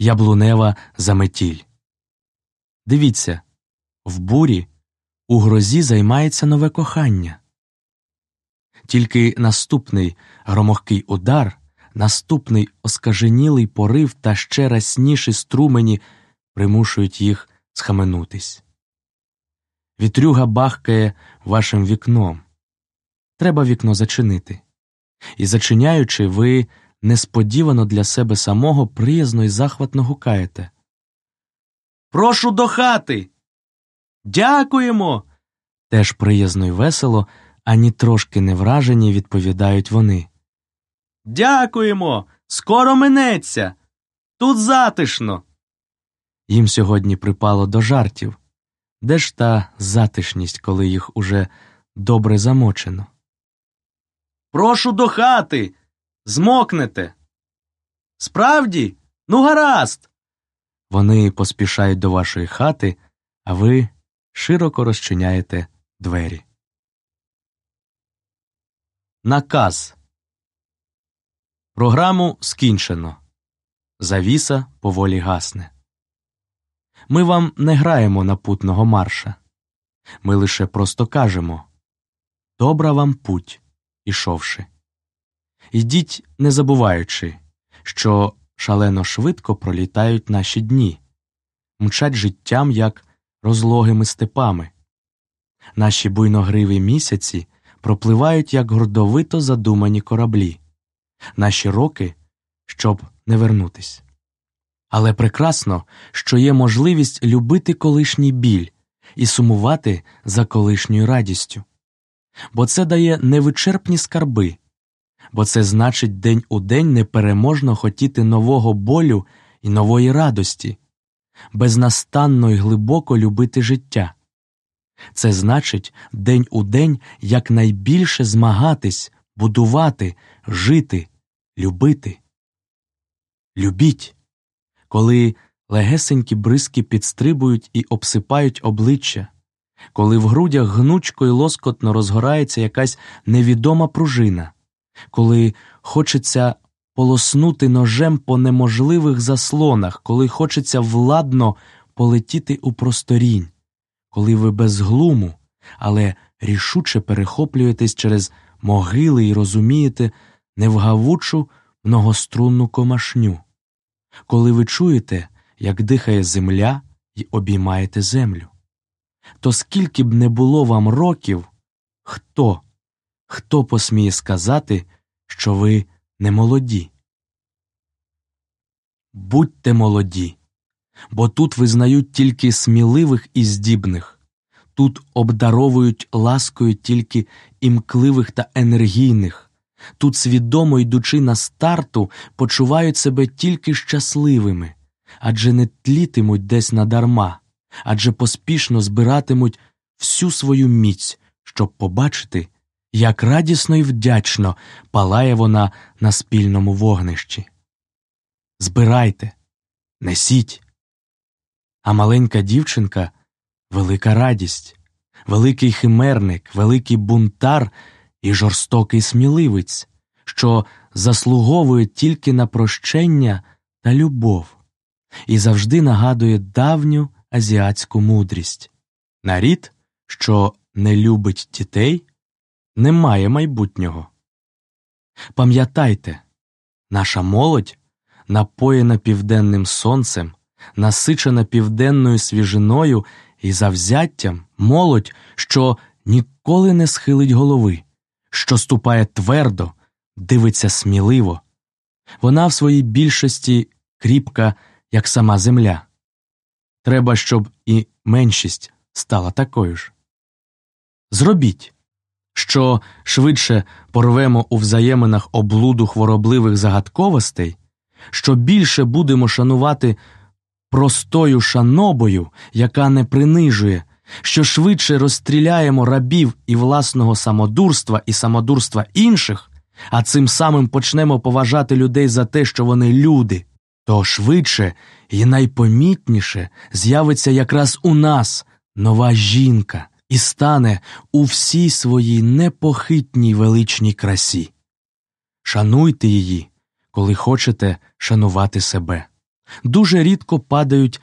яблунева заметіль. Дивіться, в бурі у грозі займається нове кохання. Тільки наступний громохкий удар, наступний оскаженілий порив та ще расніші струмені примушують їх схаменутись. Вітрюга бахкає вашим вікном. Треба вікно зачинити. І, зачиняючи, ви несподівано для себе самого приязно й захватно гукаєте. Прошу до хати. Дякуємо. Теж приязно й весело, ані трошки не вражені, відповідають вони. Дякуємо. Скоро минеться. Тут затишно. Їм сьогодні припало до жартів. Де ж та затишність, коли їх уже добре замочено? Прошу до хати. Змокнете. Справді? Ну, гаразд. Вони поспішають до вашої хати, а ви широко розчиняєте двері. Наказ Програму скінчено. Завіса поволі гасне. Ми вам не граємо напутного марша. Ми лише просто кажемо Добра вам путь, ішовши. Йдіть, не забуваючи, що шалено швидко пролітають наші дні, мчать життям, як розлогими степами. Наші буйногриві місяці пропливають, як гордовито задумані кораблі, наші роки, щоб не вернутись. Але прекрасно, що є можливість любити колишній біль і сумувати за колишньою радістю, бо це дає невичерпні скарби, бо це значить день у день непереможно хотіти нового болю і нової радості, безнастанно й глибоко любити життя. Це значить день у день якнайбільше змагатись, будувати, жити, любити. Любіть коли легесенькі бризки підстрибують і обсипають обличчя, коли в грудях гнучко й лоскотно розгорається якась невідома пружина, коли хочеться полоснути ножем по неможливих заслонах, коли хочеться владно полетіти у просторінь, коли ви без глуму, але рішуче перехоплюєтесь через могили і розумієте невгавучу многострунну комашню коли ви чуєте, як дихає земля і обіймаєте землю. То скільки б не було вам років, хто, хто посміє сказати, що ви не молоді? Будьте молоді, бо тут визнають тільки сміливих і здібних, тут обдаровують ласкою тільки імкливих та енергійних. Тут, свідомо йдучи на старту, почувають себе тільки щасливими, адже не тлітимуть десь надарма, адже поспішно збиратимуть всю свою міць, щоб побачити, як радісно і вдячно палає вона на спільному вогнищі. Збирайте, несіть. А маленька дівчинка велика радість, великий химерник, великий бунтар і жорстокий сміливець, що заслуговує тільки на прощення та любов, і завжди нагадує давню азіатську мудрість. Нарід, що не любить дітей, не має майбутнього. Пам'ятайте, наша молодь, напоєна південним сонцем, насичена південною свіжиною і завзяттям молодь, що ніколи не схилить голови, що ступає твердо, дивиться сміливо. Вона в своїй більшості кріпка, як сама земля. Треба, щоб і меншість стала такою ж. Зробіть, що швидше порвемо у взаєминах облуду хворобливих загадковостей, що більше будемо шанувати простою шанобою, яка не принижує, що швидше розстріляємо рабів і власного самодурства і самодурства інших, а цим самим почнемо поважати людей за те, що вони люди, то швидше і найпомітніше з'явиться якраз у нас нова жінка і стане у всій своїй непохитній величній красі. Шануйте її, коли хочете шанувати себе. дуже рідко падають